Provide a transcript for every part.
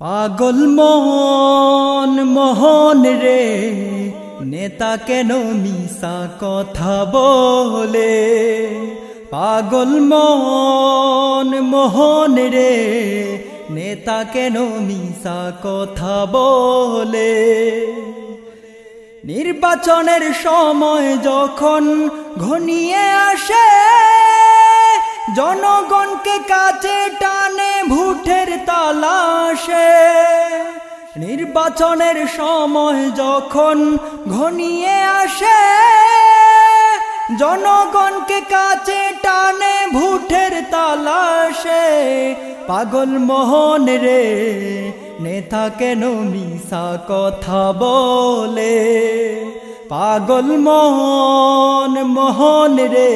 পাগল মোহন মোহন রে, নেতা কেন মিশা কথা বলে? পাগল মোহন মোহন রে, নেতা কেন মিশা কথা বলে? নির্বাচনের সময় যখন ঘনিয়ে আসে, জনগণকে কাছে তালাশে নির্বাচনের সময় যখন ঘনিয়ে আসে, জনগণকে কাছে টানে, ভুটের তালাশে পাগল মোহন রে, নেতা কেন মিশা কথা বলে? পাগল মোহন মোহন রে,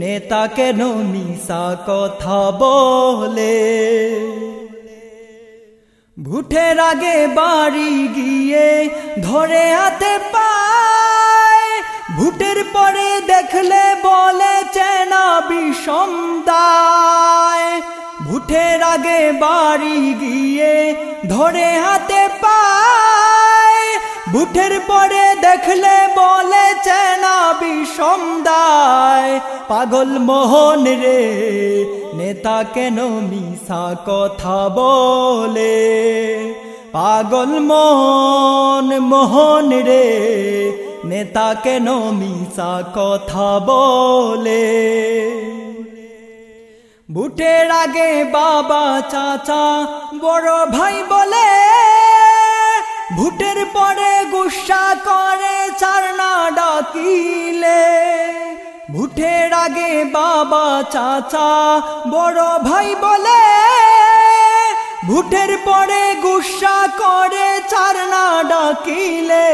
নেতা কেন মিশা কথা বলে? ভুটের আগে বাড়ি গিয়ে ধরে হাতে পায়। ভুটের পরে দেখলে বলে চেনা বিষম ভুটের আগে বাড়ি গিয়ে ধরে হাতে পায়। বুটের পরে দেখলে বলে চেনা বিষম পাগল মোহন রে, নেতা কেন মিশা কথা বলে? পাগল মোহন মোহন রে, নেতা কেন মিশা কথা বলে? বুটের আগে বাবা চাচা, বড় ভাই বলে ভুটের পরে গুসা করে চারনা ডাকিলে। ভুটের আগে বাবা চাচা, বড় ভাই বলে ভুটের পরে গুসা করে চারনা ডাকিলে,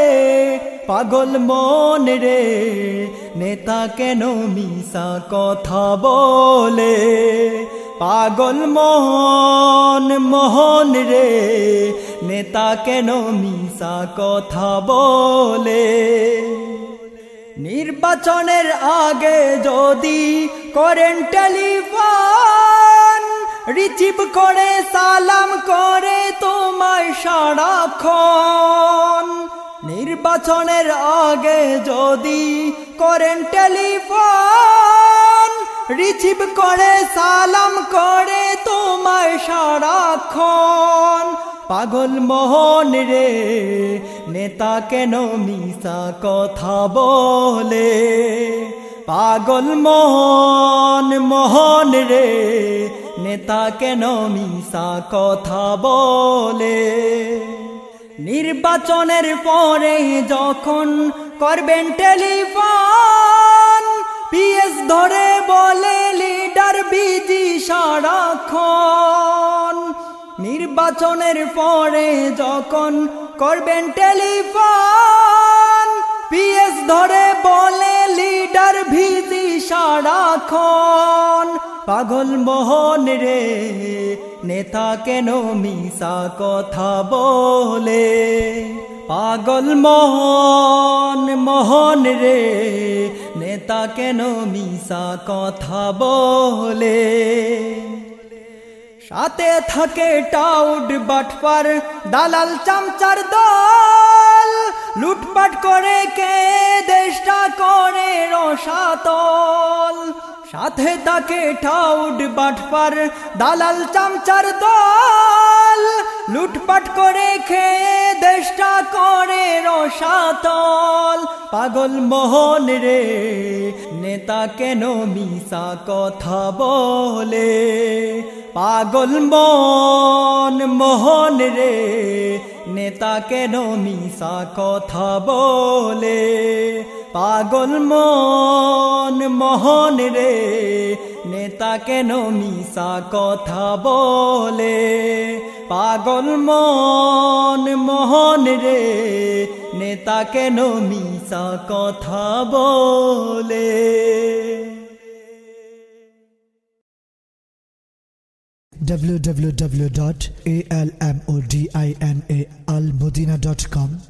পাগল মন রে, নেতা কেন মিশা কথা বলে? পাগল মোহন মোহন রে, নেতা কেন মিশা কথা বলে? নির্বাচনের আগে যদি করেন টেলিফোন রিসিভ করে, সালাম করে তোমায় সারাক্ষণ। নির্বাচনের আগে যদি করেন টেলিফোন রিসিভ করে, সালাম করে তোমায় সারাক্ষণ। পাগল মোহন রে, নেতা কেন মিশা কথা বলে? পাগল মোহন মোহন রে নেতা কেন মিশা কথা বলে? নির্বাচনের পরে যখন করবেন টেলিফোন, পিএস ধরে বলে লিডার বিজি সারাক্ষণ। নির্বাচনের পরে যখন করবেন টেলিফোন, পিএস ধরে বলে লিডার ভিজি সারাক্ষণ। পাগল মোহন রে, নেতা কেন মিশা কথা বলে? পাগল মোহন মোহন রে, নেতা কেন মিশা কথা বলে? সাথে থাকে টাউড বাটপার, দালাল চামচার দল। লুটপাট করে কে, দেশটা করে রসাতল। সাথে তাকে ঠাউড বাটপার, দালাল চামচার দল। লুটপাট করে খেয়ে দেশটা করে রসাতল। পাগল মোহন রে, নেতা কেন মিশা কথা বলে? পাগল মন মোহন রে, নেতা কেন মিশা কথা বলে? পাগল মন, মোহন রে, নেতা কেন মিশা কথা বলে? পাগল মন, মোহন রে, নেতা কেন মিশা কথা বলে? www.almodinaalmodina.com